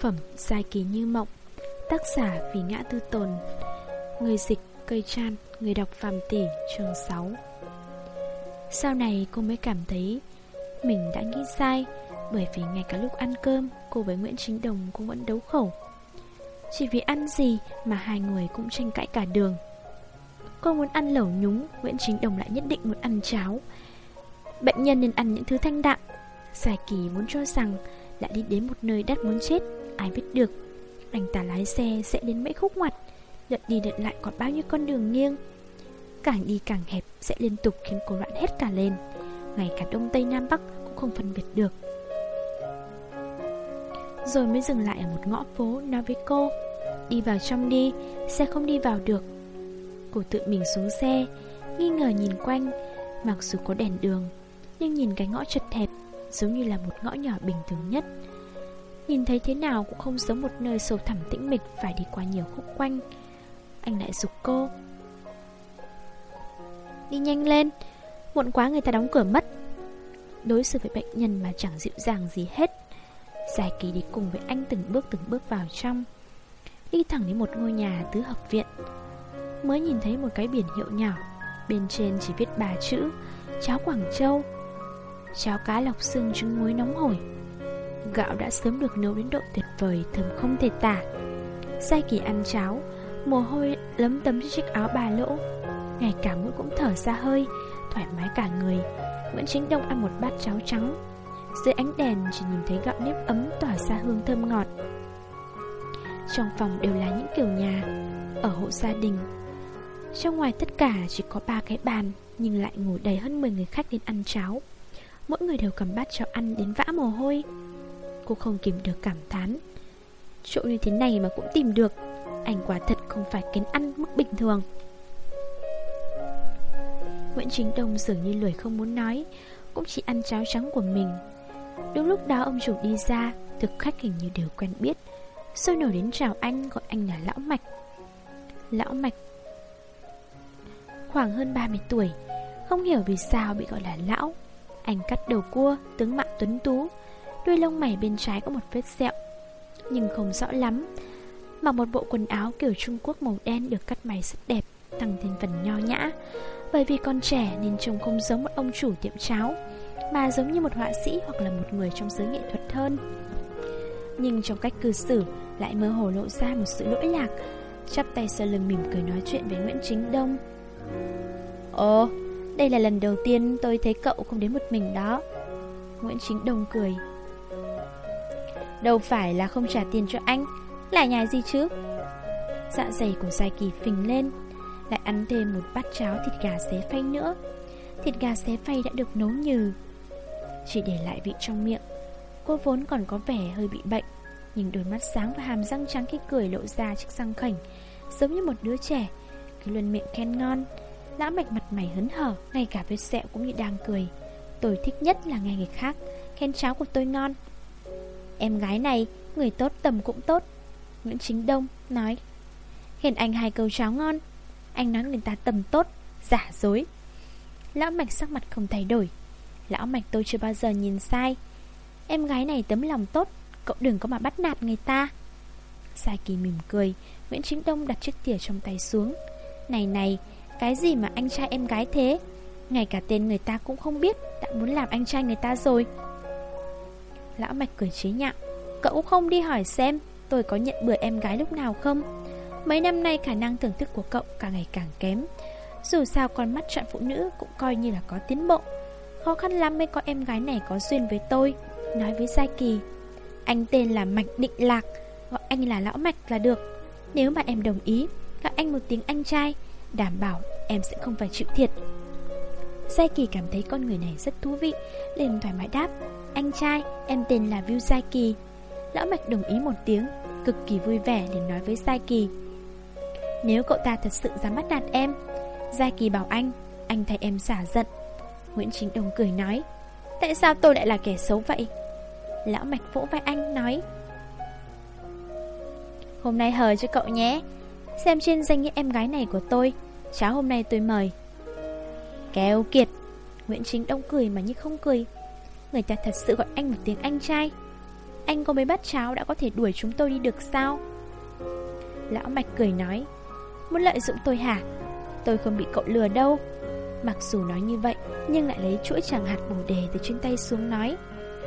phẩm Sai kỳ như mộng, Tác giả vì ngã tư tồn, Người dịch cây chan, Người đọc phàm tỷ, chương 6 Sau này cô mới cảm thấy Mình đã nghĩ sai, Bởi vì ngay cả lúc ăn cơm, Cô với Nguyễn Chính Đồng cũng vẫn đấu khẩu. Chỉ vì ăn gì Mà hai người cũng tranh cãi cả đường. Cô muốn ăn lẩu nhúng, Nguyễn Chính Đồng lại nhất định muốn ăn cháo. Bệnh nhân nên ăn những thứ thanh đạm. Sai kỳ muốn cho rằng lại đi đến một nơi đắt muốn chết. Ai biết được. Anh ta lái xe sẽ đến mấy khúc ngoặt Lượt đi lượt lại còn bao nhiêu con đường nghiêng. Càng đi càng hẹp Sẽ liên tục khiến cô loạn hết cả lên ngày cả Đông Tây Nam Bắc Cũng không phân biệt được. Rồi mới dừng lại ở một ngõ phố Nói với cô, Đi vào trong đi, Xe không đi vào được. Cô tự mình xuống xe, Nghi ngờ nhìn quanh, Mặc dù có đèn đường, Nhưng nhìn cái ngõ chật hẹp Giống như là một ngõ nhỏ bình thường nhất. Nhìn thấy thế nào cũng không giống một nơi sâu thẳm tĩnh mịch Phải đi qua nhiều khúc quanh. Anh lại dục cô. Đi nhanh lên, Muộn quá người ta đóng cửa mất. Đối xử với bệnh nhân mà chẳng dịu dàng gì hết. Giải kỳ đi cùng với anh từng bước từng bước vào trong. Đi thẳng đến một ngôi nhà tứ hợp viện. Mới nhìn thấy một cái biển hiệu nhỏ, Bên trên chỉ viết ba chữ, Cháo Quảng Châu. Cháo cá lọc xương trứng muối nóng hổi. Gạo đã sớm được nấu đến độ tuyệt vời, Thơm không thể tả. Sai kỳ ăn cháo, Mồ hôi lấm tấm trên chiếc áo bà lỗ. Ngay cả mũi cũng thở ra hơi, Thoải mái cả người. Nguyễn Chính Đông ăn một bát cháo trắng. Dưới ánh đèn chỉ nhìn thấy gạo nếp ấm Tỏa ra hương thơm ngọt. Trong phòng đều là những kiểu nhà, Ở hộ gia đình. Trong ngoài tất cả chỉ có ba cái bàn, Nhưng lại ngồi đầy hơn 10 người khách đến ăn cháo. Mỗi người đều cầm bát cháo ăn đến vã mồ hôi. Cô không kìm được cảm thán. Chỗ như thế này mà cũng tìm được Anh quả thật không phải kén ăn mức bình thường. Nguyễn Chính Đông dường như lười không muốn nói Cũng chỉ ăn cháo trắng của mình. Đúng lúc đó ông chủ đi ra Thực khách hình như đều quen biết Sôi nổi đến chào anh gọi anh là Lão Mạch. Lão Mạch Khoảng hơn 30 tuổi Không hiểu vì sao bị gọi là Lão. Anh cắt đầu cua, tướng mạo tuấn tú Đuôi lông mày bên trái có một vết sẹo Nhưng không rõ lắm Mặc một bộ quần áo kiểu Trung Quốc màu đen Được cắt mày rất đẹp Tăng thêm phần nho nhã. Bởi vì con trẻ nên trông không giống một ông chủ tiệm cháo Mà giống như một họa sĩ Hoặc là một người trong giới nghệ thuật hơn. Nhưng trong cách cư xử Lại mơ hồ lộ ra một sự lỗi lạc Chắp tay sau lưng mỉm cười nói chuyện với Nguyễn Chính Đông. Ồ, đây là lần đầu tiên tôi thấy cậu không đến một mình đó. Nguyễn Chính Đông cười. Đâu phải là không trả tiền cho anh Lại nhài gì chứ? Dạ dày của Giai Kỳ phình lên, Lại ăn thêm một bát cháo thịt gà xé phay nữa. Thịt gà xé phay đã được nấu nhừ. Chỉ để lại vị trong miệng. Cô vốn còn có vẻ hơi bị bệnh, Nhưng đôi mắt sáng và hàm răng trắng khi cười lộ ra chiếc răng khảnh, Giống như một đứa trẻ. Cứ luôn miệng khen ngon Lã mạch mặt mày hớn hở, Ngay cả vết sẹo cũng như đang cười. Tôi thích nhất là nghe người khác Khen cháo của tôi ngon. Em gái này, người tốt tầm cũng tốt. Nguyễn Chính Đông nói Hiền anh hai câu cháo ngon Anh nói người ta tầm tốt, giả dối. Lão Mạch sắc mặt không thay đổi. Lão Mạch tôi chưa bao giờ nhìn sai. Em gái này tấm lòng tốt Cậu đừng có mà bắt nạt người ta. Sai kỳ mỉm cười Nguyễn Chính Đông đặt chiếc thìa trong tay xuống. Này này, cái gì mà anh trai em gái thế? Ngay cả tên người ta cũng không biết Đã muốn làm anh trai người ta rồi. Lão Mạch cười chế nhạo. Cậu không đi hỏi xem Tôi có nhận bữa em gái lúc nào không? Mấy năm nay khả năng thưởng thức của cậu càng ngày càng kém. Dù sao con mắt chọn phụ nữ Cũng coi như là có tiến bộ. Khó khăn lắm mới có em gái này có duyên với tôi. Nói với Giai Kỳ, Anh tên là Mạch Định Lạc, Gọi anh là Lão Mạch là được. Nếu mà em đồng ý, Gọi anh một tiếng anh trai, Đảm bảo em sẽ không phải chịu thiệt. Giai Kỳ cảm thấy con người này rất thú vị, liền thoải mái đáp anh trai, em tên là Viu Sai Kỳ Lão Mạch đồng ý một tiếng Cực kỳ vui vẻ để nói với Sai Kỳ Nếu cậu ta thật sự dám bắt nạt em Sai Kỳ bảo anh Anh thay em xả giận. Nguyễn Chính Đồng cười nói Tại sao tôi lại là kẻ xấu vậy? Lão Mạch vỗ vai anh nói Hôm nay hờ cho cậu nhé Xem trên danh nghĩa em gái này của tôi Cháu hôm nay tôi mời. Kéo kiệt Nguyễn Chính Đông cười mà như không cười. Người ta thật sự gọi anh một tiếng anh trai. Anh có mấy bát cháo đã có thể đuổi chúng tôi đi được sao? Lão Mạch cười nói, Muốn lợi dụng tôi hả? Tôi không bị cậu lừa đâu. Mặc dù nói như vậy, Nhưng lại lấy chuỗi tràng hạt bồ đề từ trên tay xuống nói,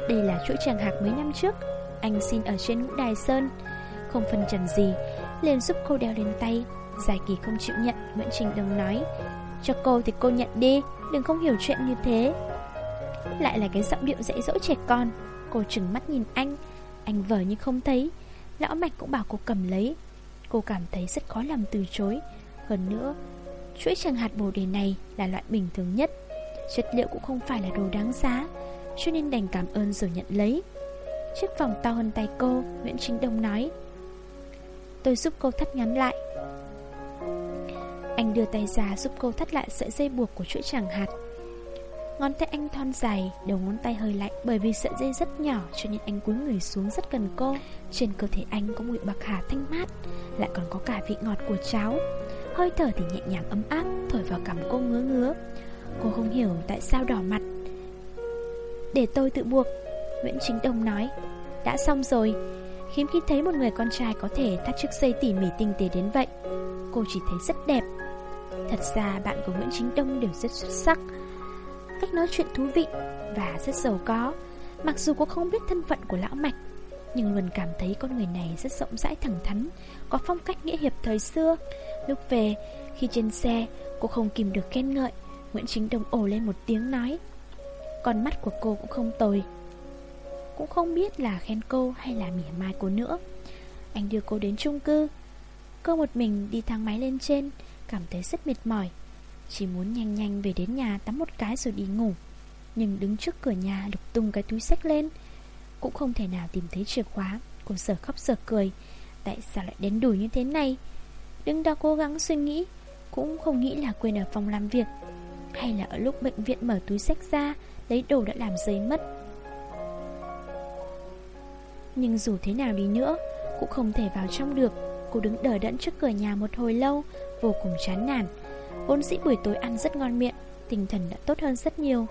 Đây là chuỗi tràng hạt mấy năm trước, Anh xin ở trên ngũ đài sơn. Không phân trần gì, liền giúp cô đeo lên tay. Giải kỳ không chịu nhận, Nguyễn Trình Đông nói, Cho cô thì cô nhận đi, Đừng không hiểu chuyện như thế. Lại là cái giọng điệu dễ dỗ trẻ con. Cô trừng mắt nhìn anh. Anh vờ như không thấy. Lão Mạch cũng bảo cô cầm lấy. Cô cảm thấy rất khó làm từ chối. Hơn nữa, Chuỗi tràng hạt bồ đề này là loại bình thường nhất. Chất liệu cũng không phải là đồ đáng giá, Cho nên đành cảm ơn rồi nhận lấy. Chiếc vòng to hơn tay cô, Nguyễn Chính Đông nói, Tôi giúp cô thắt ngắn lại. Anh đưa tay ra giúp cô thắt lại sợi dây buộc của chuỗi tràng hạt. Ngón tay anh thon dài, đầu ngón tay hơi lạnh Bởi vì sợi dây rất nhỏ cho nên anh cúi người xuống rất gần cô. Trên cơ thể anh có mùi bạc hà thanh mát Lại còn có cả vị ngọt của cháo Hơi thở thì nhẹ nhàng ấm áp Thổi vào cằm cô ngứa ngứa. Cô không hiểu tại sao đỏ mặt. Để tôi tự buộc Nguyễn Chính Đông nói. Đã xong rồi. Hiếm khi thấy một người con trai có thể thắt chiếc dây tỉ mỉ tinh tế đến vậy. Cô chỉ thấy rất đẹp. Thật ra bạn của Nguyễn Chính Đông đều rất xuất sắc. Cách nói chuyện thú vị Và rất giàu có. Mặc dù cô không biết thân phận của lão Mạch, Nhưng luôn cảm thấy con người này rất rộng rãi thẳng thắn, Có phong cách nghĩa hiệp thời xưa. Lúc về, Khi trên xe, Cô không kìm được khen ngợi, Nguyễn Chính Đông ồ lên một tiếng nói. Con mắt của cô cũng không tồi, cũng không biết là khen cô hay là mỉa mai cô nữa. Anh đưa cô đến chung cư, Cô một mình đi thang máy lên trên, Cảm thấy rất mệt mỏi. Chỉ muốn nhanh nhanh về đến nhà tắm một cái rồi đi ngủ. Nhưng đứng trước cửa nhà lục tung cái túi sách lên. Cũng không thể nào tìm thấy chìa khóa. Cô sợ khóc sợ cười. Tại sao lại đến đuổi như thế này? Đứng đó cố gắng suy nghĩ. Cũng không nghĩ là quên ở phòng làm việc. Hay là ở lúc bệnh viện mở túi sách ra, Lấy đồ đã làm giấy mất. Nhưng dù thế nào đi nữa, Cũng không thể vào trong được. Cô đứng đờ đẫn trước cửa nhà một hồi lâu, Vô cùng chán nản. Vốn dĩ buổi tối ăn rất ngon miệng, Tinh thần đã tốt hơn rất nhiều.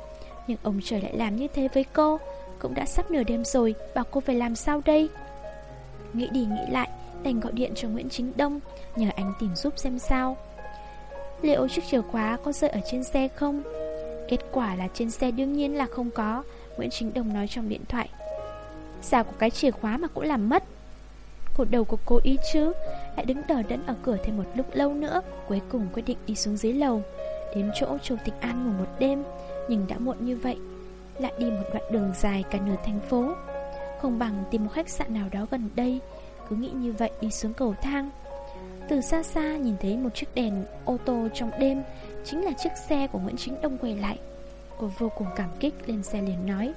Nhưng ông trời lại làm như thế với cô, Cũng đã sắp nửa đêm rồi, Bảo cô phải làm sao đây? Nghĩ đi nghĩ lại, Đành gọi điện cho Nguyễn Chính Đông, Nhờ anh tìm giúp xem sao. Liệu chiếc chìa khóa có rơi ở trên xe không? Kết quả là trên xe đương nhiên là không có, Nguyễn Chính Đông nói trong điện thoại. Sao có cái chìa khóa mà cũng làm mất? Cột đầu của cô ý chứ lại đứng đờ đẫn ở cửa thêm một lúc lâu nữa, Cuối cùng quyết định đi xuống dưới lầu. Đến chỗ Châu Tịch An ngủ một đêm, Nhưng đã muộn như vậy, Lại đi một đoạn đường dài cả nửa thành phố. Không bằng tìm một khách sạn nào đó gần đây, Cứ nghĩ như vậy đi xuống cầu thang. Từ xa xa nhìn thấy một chiếc đèn ô tô trong đêm, Chính là chiếc xe của Nguyễn Chính Đông quay lại. Cô vô cùng cảm kích lên xe liền nói,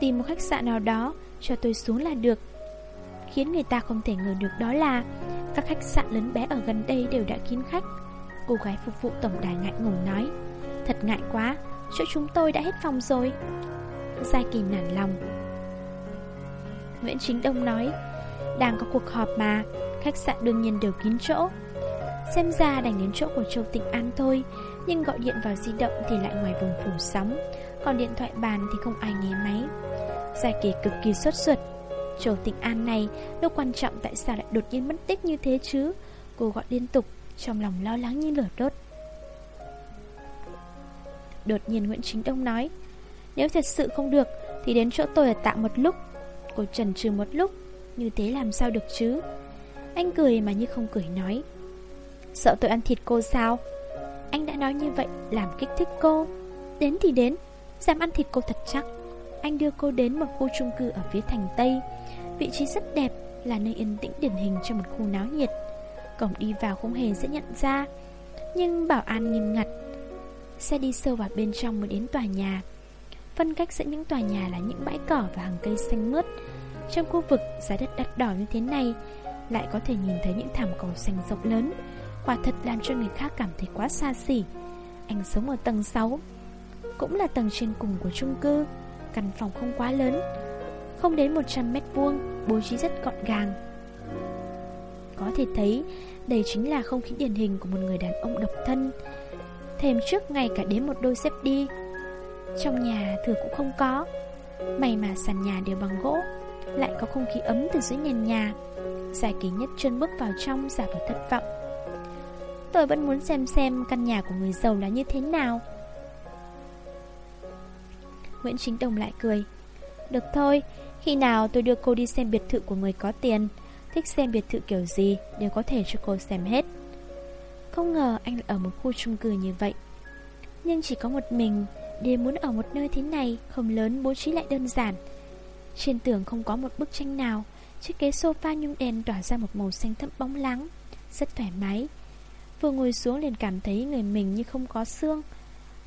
Tìm một khách sạn nào đó, Cho tôi xuống là được. Khiến người ta không thể ngờ được đó là Các khách sạn lớn bé ở gần đây đều đã kín khách. Cô gái phục vụ tổng đài ngại ngùng nói, Thật ngại quá, Chỗ chúng tôi đã hết phòng rồi. Giai kỳ nản lòng. Nguyễn Chính Đông nói, Đang có cuộc họp mà, Khách sạn đương nhiên đều kín chỗ. Xem ra đành đến chỗ của Châu Tịnh An thôi, Nhưng gọi điện vào di động thì lại ngoài vùng phủ sóng, Còn điện thoại bàn thì không ai nghe máy. Giai kỳ cực kỳ sốt ruột. Châu Tịnh An này đâu quan trọng tại sao lại đột nhiên mất tích như thế chứ? Cô gọi liên tục, Trong lòng lo lắng như lửa đốt. Đột nhiên Nguyễn Chính Đông nói, Nếu thật sự không được, Thì đến chỗ tôi ở tạm một lúc. Cô trần trừ một lúc, Như thế làm sao được chứ? Anh cười mà như không cười nói, Sợ tôi ăn thịt cô sao? Anh đã nói như vậy, Làm kích thích cô. Đến thì đến, Dám ăn thịt cô thật chắc anh đưa cô đến một khu chung cư ở phía thành Tây. Vị trí rất đẹp, Là nơi yên tĩnh điển hình cho một khu náo nhiệt. Cổng đi vào không hề dễ nhận ra, Nhưng bảo an nghiêm ngặt. Xe đi sâu vào bên trong mới đến tòa nhà. Phân cách giữa những tòa nhà là những bãi cỏ và hàng cây xanh mướt. Trong khu vực, giá đất đắt đỏ như thế này Lại có thể nhìn thấy những thảm cỏ xanh rộng lớn. Quả thật làm cho người khác cảm thấy quá xa xỉ. Anh sống ở tầng 6 Cũng là tầng trên cùng của chung cư. Căn phòng không quá lớn, Không đến 100 mét vuông, Bố trí rất gọn gàng. Có thể thấy, Đây chính là không khí điển hình của một người đàn ông độc thân. Thềm trước ngày cả đến một đôi xếp đi. Trong nhà thừa cũng không có. May mà sàn nhà đều bằng gỗ, Lại có không khí ấm từ dưới nền nhà. Giải kỳ nhất chân bước vào trong giả vờ thất vọng. Tôi vẫn muốn xem xem căn nhà của người giàu là như thế nào. Nguyễn Chính Đồng lại cười. Được thôi, khi nào tôi đưa cô đi xem biệt thự của người có tiền Thích xem biệt thự kiểu gì Đều có thể cho cô xem hết. Không ngờ anh lại ở một khu chung cư như vậy. Nhưng chỉ có một mình Đều muốn ở một nơi thế này Không lớn bố trí lại đơn giản. Trên tường không có một bức tranh nào Chiếc ghế sofa nhung đèn tỏa ra một màu xanh thẫm bóng lắng Rất thoải mái. Vừa ngồi xuống liền cảm thấy người mình như không có xương.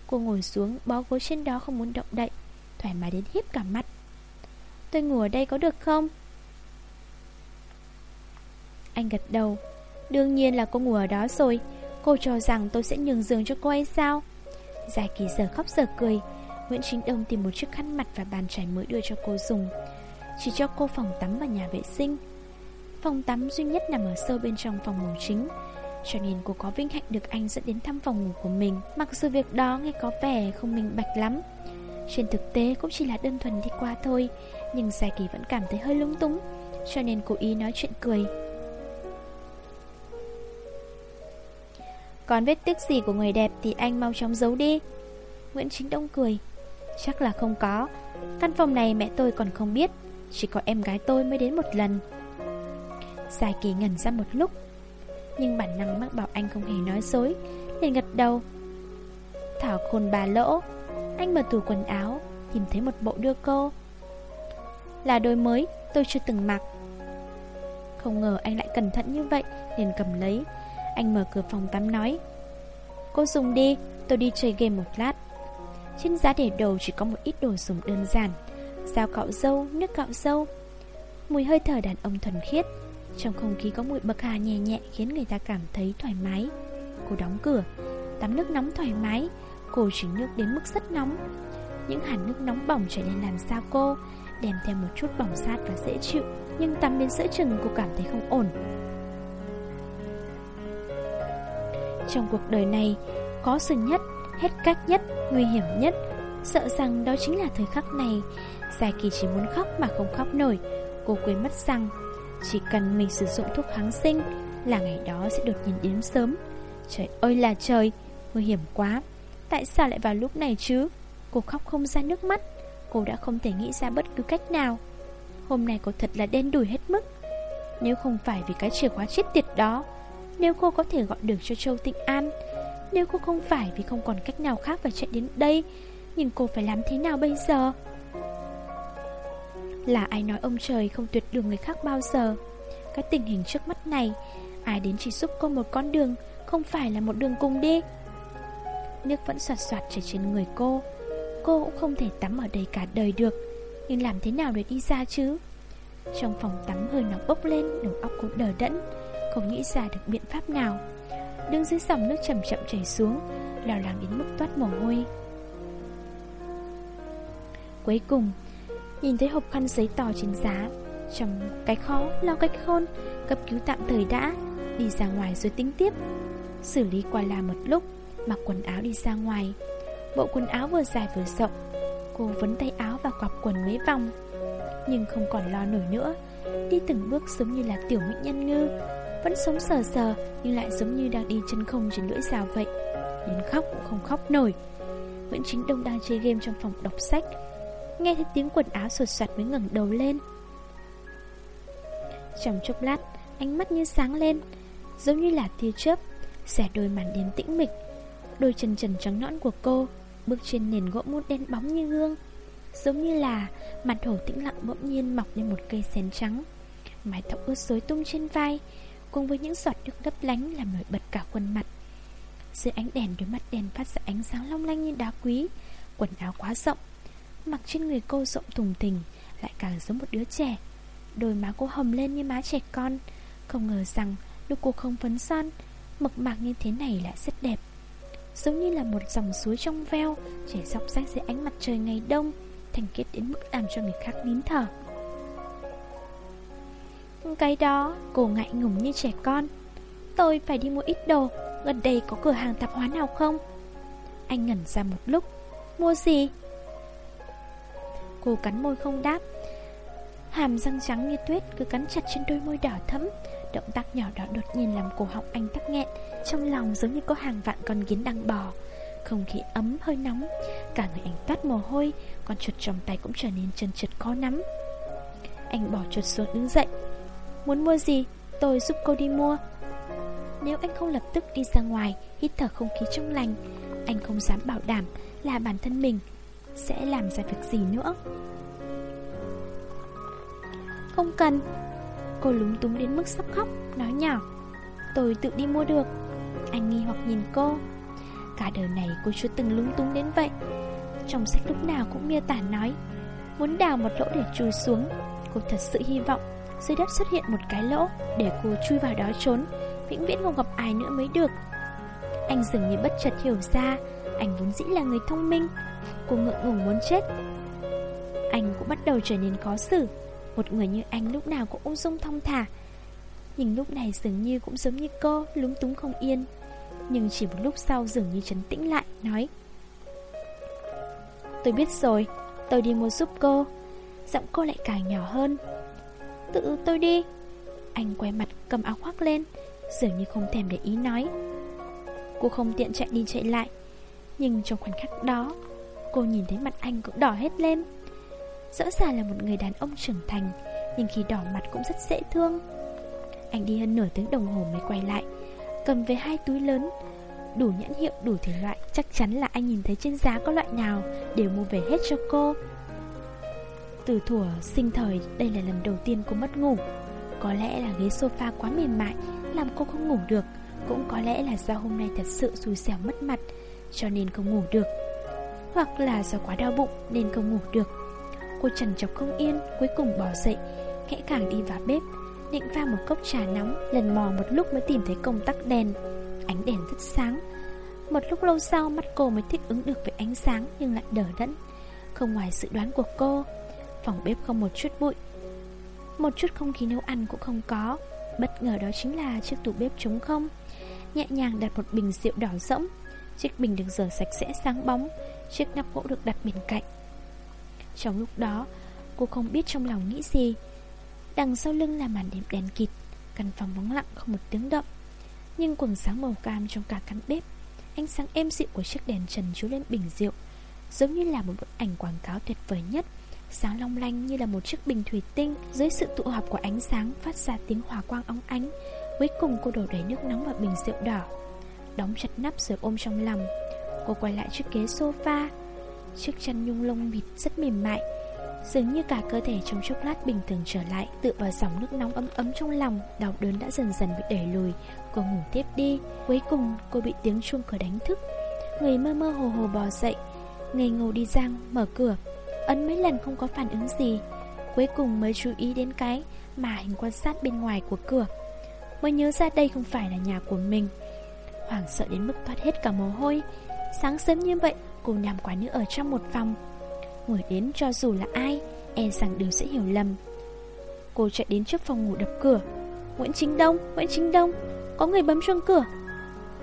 Cô ngồi xuống bó gối trên đó không muốn động đậy. Thoải mái đến hiếp cả mắt. Tôi ngủ ở đây có được không? Anh gật đầu. Đương nhiên là cô ngủ ở đó rồi. Cô cho rằng tôi sẽ nhường giường cho cô hay sao? Giải kỳ giờ khóc giờ cười. Nguyễn Chính Đông tìm một chiếc khăn mặt và bàn chải mới đưa cho cô dùng. Chỉ cho cô phòng tắm và nhà vệ sinh. Phòng tắm duy nhất nằm ở sâu bên trong phòng ngủ chính. Cho nên cô có vinh hạnh được anh dẫn đến thăm phòng ngủ của mình. Mặc dù việc đó nghe có vẻ không minh bạch lắm. Trên thực tế cũng chỉ là đơn thuần đi qua thôi, Nhưng Giải Kỳ vẫn cảm thấy hơi lung túng, Cho nên cố ý nói chuyện cười. Còn vết tiếc gì của người đẹp thì anh mau chóng giấu đi. Nguyễn Chính Đông cười. Chắc là không có. Căn phòng này mẹ tôi còn không biết. Chỉ có em gái tôi mới đến một lần. Giải kỳ ngẩn ra một lúc. Nhưng bản năng mắc bảo anh không hề nói dối, liền gật đầu. Thảo khôn bà lỗ. Anh mở tủ quần áo Tìm thấy một bộ đưa cô. Là đôi mới tôi chưa từng mặc. Không ngờ anh lại cẩn thận như vậy liền cầm lấy. Anh mở cửa phòng tắm nói Cô dùng đi Tôi đi chơi game một lát. Trên giá để đồ chỉ có một ít đồ dùng đơn giản Dao cạo dâu, nước cạo dâu Mùi hơi thở đàn ông thuần khiết Trong không khí có mùi bậc hà nhẹ nhẹ Khiến người ta cảm thấy thoải mái. Cô đóng cửa Tắm nước nóng thoải mái Cô chỉnh nước đến mức rất nóng. Những hạt nước nóng bỏng chảy lên làm sao cô? Đem theo một chút bỏng sát và dễ chịu Nhưng tắm đến giữa chừng cô cảm thấy không ổn. Trong cuộc đời này Có sự nhất, hết cách nhất, nguy hiểm nhất. Sợ rằng đó chính là thời khắc này. Giải kỳ chỉ muốn khóc mà không khóc nổi. Cô quên mất rằng Chỉ cần mình sử dụng thuốc kháng sinh Là ngày đó sẽ đột nhiên đến sớm. Trời ơi là trời Nguy hiểm quá. Tại sao lại vào lúc này chứ? Cô khóc không ra nước mắt. Cô đã không thể nghĩ ra bất cứ cách nào. Hôm nay cô thật là đen đủi hết mức. Nếu không phải vì cái chìa khóa chết tiệt đó, nếu cô có thể gọi được cho Châu Tịnh An, Nếu cô không phải vì không còn cách nào khác và chạy đến đây Nhưng cô phải làm thế nào bây giờ? Là ai nói ông trời không tuyệt đường người khác bao giờ? Cái tình hình trước mắt này, Ai đến chỉ giúp cô một con đường, Không phải là một đường cùng đi. Nước vẫn soạt soạt chảy trên người cô. Cô cũng không thể tắm ở đây cả đời được. Nhưng làm thế nào để đi ra chứ? Trong phòng tắm hơi nóng bốc lên, Đầu óc cũng đờ đẫn, không nghĩ ra được biện pháp nào. Đứng dưới dòng nước chậm chậm chảy xuống, Lo lắng đến mức toát mồ hôi. Cuối cùng, Nhìn thấy hộp khăn giấy to trên giá, Trong cái khó, lo cách khôn, Cấp cứu tạm thời đã, Đi ra ngoài rồi tính tiếp. Xử lý qua là một lúc. Mặc quần áo đi ra ngoài. Bộ quần áo vừa dài vừa rộng, Cô vấn tay áo và quặp quần mấy vòng, Nhưng không còn lo nổi nữa. Đi từng bước giống như là tiểu mỹ nhân ngư, vẫn sống sờ sờ Nhưng lại giống như đang đi chân không trên lưỡi rào vậy. Đến khóc cũng không khóc nổi. Nguyễn Chính Đông đang chơi game trong phòng đọc sách, Nghe thấy tiếng quần áo sột soạt mới ngẩng đầu lên. Trong chốc lát, Ánh mắt như sáng lên, Giống như là tia chớp, Xẻ đôi màn đêm tĩnh mịch. Đôi chân trần trắng nõn của cô Bước trên nền gỗ mút đen bóng như gương Giống như là mặt hồ tĩnh lặng bỗng nhiên mọc lên một cây sen trắng Mái tóc ướt rối tung trên vai cùng với những giọt nước lấp lánh làm nổi bật cả khuôn mặt. Dưới ánh đèn đôi mắt đèn phát ra ánh sáng long lanh như đá quý, quần áo quá rộng, mặc trên người cô rộng thùng thình, lại càng giống một đứa trẻ. Đôi má cô hồng lên như má trẻ con, không ngờ rằng lúc cô không phấn son, mực mạc như thế này lại rất đẹp. Giống như là một dòng suối trong veo, chảy dọc rách dưới ánh mặt trời ngày đông, thành kết đến mức làm cho người khác nín thở. Cái đó cô ngại ngùng như trẻ con. Tôi phải đi mua ít đồ Gần đây có cửa hàng tạp hóa nào không? Anh ngẩn ra một lúc. Mua gì? Cô cắn môi không đáp. Hàm răng trắng như tuyết cứ cắn chặt trên đôi môi đỏ thẫm Động tác nhỏ đó đột nhiên làm cổ họng anh tắc nghẹn. Trong lòng giống như có hàng vạn con kiến đang bò. Không khí ấm hơi nóng, Cả người anh toát mồ hôi, Con chuột trong tay cũng trở nên chân trượt khó nắm. Anh bỏ chuột xuống đứng dậy. Muốn mua gì, Tôi giúp cô đi mua. Nếu anh không lập tức đi ra ngoài, Hít thở không khí trong lành, Anh không dám bảo đảm là bản thân mình Sẽ làm ra việc gì nữa. Không cần. Cô lúng túng đến mức sắp khóc, Nói nhỏ. Tôi tự đi mua được. Anh nghi hoặc nhìn cô. Cả đời này cô chưa từng lúng túng đến vậy. Trong sách lúc nào cũng miêu tả nói, Muốn đào một lỗ để chui xuống, Cô thật sự hy vọng Dưới đất xuất hiện một cái lỗ Để cô chui vào đó trốn, Vĩnh viễn không gặp ai nữa mới được. Anh dường như bất chợt hiểu ra, Anh vốn dĩ là người thông minh, Cô ngượng ngùng muốn chết. Anh cũng bắt đầu trở nên khó xử, một người như anh lúc nào cũng ung dung thong thả nhưng lúc này dường như cũng giống như cô, Lúng túng không yên. Nhưng chỉ một lúc sau dường như trấn tĩnh lại, Nói. Tôi biết rồi, Tôi đi mua giúp cô. Giọng cô lại càng nhỏ hơn. Tự tôi đi. Anh quay mặt cầm áo khoác lên, Dường như không thèm để ý nói. Cô không tiện chạy đi chạy lại, Nhưng trong khoảnh khắc đó, Cô nhìn thấy mặt anh cũng đỏ hết lên. Rõ ràng là một người đàn ông trưởng thành, Nhưng khi đỏ mặt cũng rất dễ thương. Anh đi hơn nửa tiếng đồng hồ mới quay lại. Cầm về hai túi lớn Đủ nhãn hiệu, đủ thể loại Chắc chắn là anh nhìn thấy trên giá có loại nào Đều mua về hết cho cô. Từ thuở sinh thời Đây là lần đầu tiên cô mất ngủ. Có lẽ là ghế sofa quá mềm mại Làm cô không ngủ được. Cũng có lẽ là do hôm nay thật sự xui xẻo mất mặt Cho nên không ngủ được. Hoặc là do quá đau bụng Nên không ngủ được. Cô trần chọc không yên Cuối cùng bỏ dậy Khẽ càng đi vào bếp. Định pha một cốc trà nóng, Lần mò một lúc mới tìm thấy công tắc đèn Ánh đèn rất sáng. Một lúc lâu sau, mắt cô mới thích ứng được với ánh sáng Nhưng lại đờ đẫn. Không ngoài dự đoán của cô, Phòng bếp không một chút bụi. Một chút không khí nấu ăn cũng không có. Bất ngờ đó chính là chiếc tủ bếp trống không. Nhẹ nhàng đặt một bình rượu đỏ rỗng. Chiếc bình được rửa sạch sẽ sáng bóng. Chiếc nắp gỗ được đặt bên cạnh. Trong lúc đó, Cô không biết trong lòng nghĩ gì. Đằng sau lưng là màn đêm đèn kịt, Căn phòng vắng lặng không một tiếng động. Nhưng quần sáng màu cam trong cả căn bếp, Ánh sáng êm dịu của chiếc đèn trần chiếu lên bình rượu, Giống như là một bức ảnh quảng cáo tuyệt vời nhất. Sáng long lanh như là một chiếc bình thủy tinh, Dưới sự tụ họp của ánh sáng phát ra tiếng hòa quang óng ánh. Cuối cùng cô đổ đầy nước nóng vào bình rượu đỏ, Đóng chặt nắp rồi ôm trong lòng. Cô quay lại chiếc ghế sofa, Chiếc chăn nhung lông mịt rất mềm mại Dường như cả cơ thể trong chốc lát bình thường trở lại, Tựa vào dòng nước nóng ấm ấm trong lòng, Đau đớn đã dần dần bị đẩy lùi. Cô ngủ tiếp đi, Cuối cùng cô bị tiếng chuông cửa đánh thức. Người mơ mơ hồ hồ bò dậy Ngây ngô đi giang, mở cửa. Ấn mấy lần không có phản ứng gì, Cuối cùng mới chú ý đến cái Mà hình quan sát bên ngoài của cửa. Mới nhớ ra đây không phải là nhà của mình. Hoàng sợ đến mức thoát hết cả mồ hôi. Sáng sớm như vậy, Cô nằm quá nữ ở trong một phòng. Người đến cho dù là ai E rằng đều sẽ hiểu lầm. Cô chạy đến trước phòng ngủ đập cửa. Nguyễn Chính Đông, Nguyễn Chính Đông Có người bấm chuông cửa.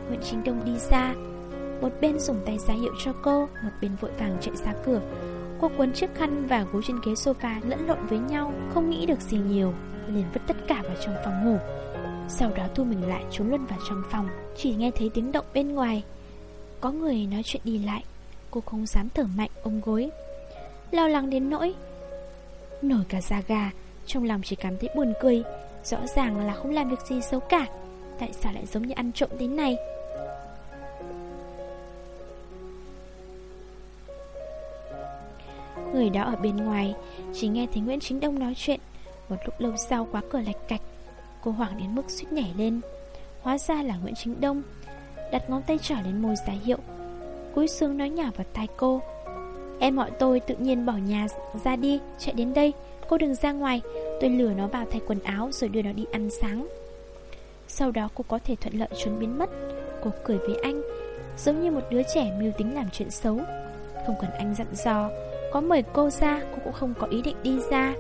Nguyễn Chính Đông đi ra. Một bên dùng tay ra hiệu cho cô Một bên vội vàng chạy ra cửa. Cô cuốn chiếc khăn và gối trên ghế sofa lẫn lộn với nhau Không nghĩ được gì nhiều liền vứt tất cả vào trong phòng ngủ. Sau đó thu mình lại trốn luôn vào trong phòng Chỉ nghe thấy tiếng động bên ngoài. Có người nói chuyện đi lại. Cô không dám thở mạnh ôm gối. Lo lắng đến nỗi. Nổi cả da gà, Trong lòng chỉ cảm thấy buồn cười. Rõ ràng là không làm được gì xấu cả, Tại sao lại giống như ăn trộm đến này Người đó ở bên ngoài, Chỉ nghe thấy Nguyễn Chính Đông nói chuyện. Một lúc lâu sau quá cửa lạch cạch, Cô hoảng đến mức suýt nhảy lên. Hóa ra là Nguyễn Chính Đông, Đặt ngón tay trở lên môi giá hiệu. Cúi xuống nói nhỏ vào tai cô. Em họ tôi tự nhiên bỏ nhà ra đi, Chạy đến đây. Cô đừng ra ngoài. Tôi lừa nó vào thay quần áo Rồi đưa nó đi ăn sáng. Sau đó cô có thể thuận lợi trốn biến mất. Cô cười với anh, Giống như một đứa trẻ mưu tính làm chuyện xấu. Không cần anh dặn dò, Có mời cô ra, Cô cũng không có ý định đi ra.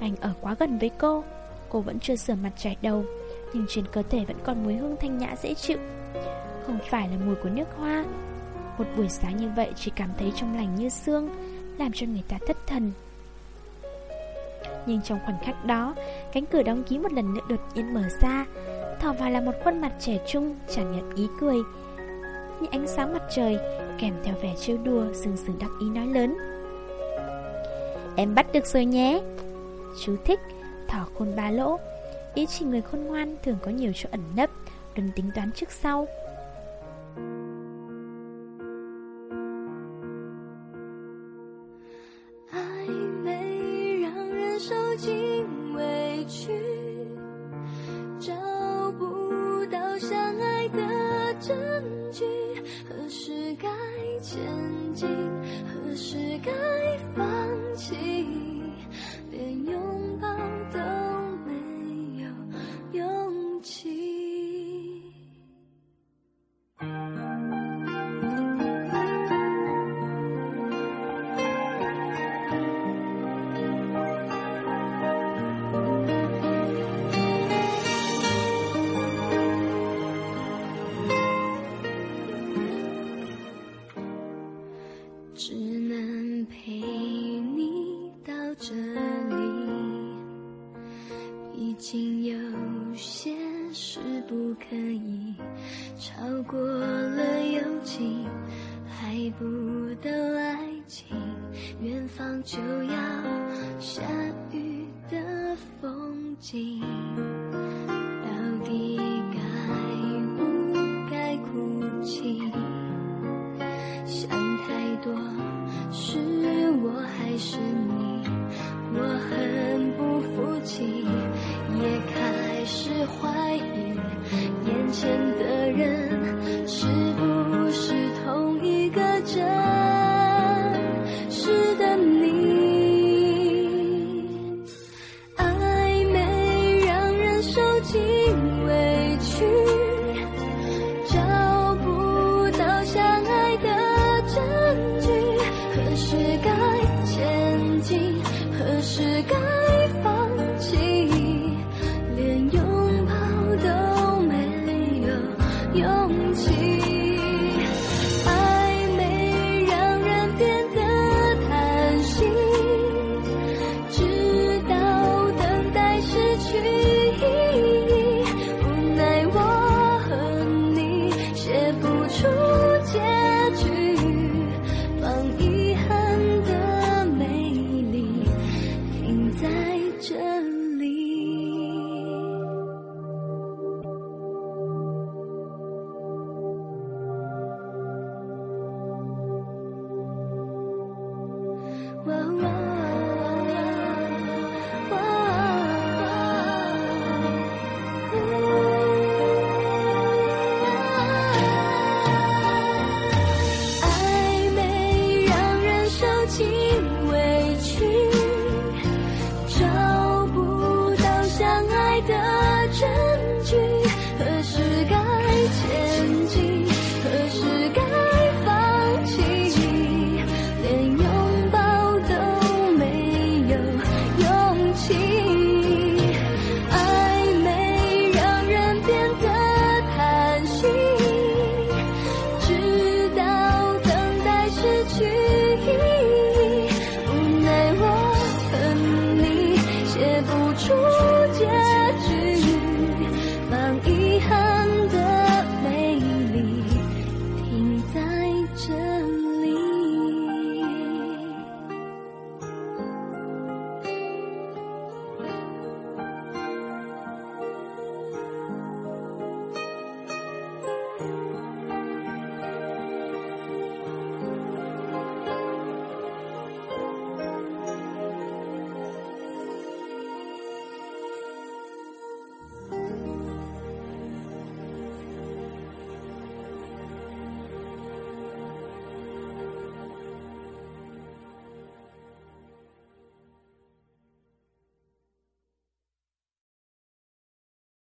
Anh ở quá gần với cô Cô vẫn chưa sửa mặt trải đầu, Nhưng trên cơ thể vẫn còn mùi hương thanh nhã dễ chịu. Không phải là mùi của nước hoa một buổi sáng như vậy chỉ cảm thấy trong lành như xương, Làm cho người ta thất thần. Nhưng trong khoảnh khắc đó, Cánh cửa đóng kín một lần nữa đột nhiên mở ra. Thỏ vào là một khuôn mặt trẻ trung Tràn ngập ý cười. Như ánh sáng mặt trời Kèm theo vẻ trêu đùa, Sừng sừng đắc ý nói lớn. Em bắt được rồi nhé. Chú thích, Thỏ khôn ba lỗ. Ý chỉ người khôn ngoan thường có nhiều chỗ ẩn nấp, Đừng tính toán trước sau. Sí.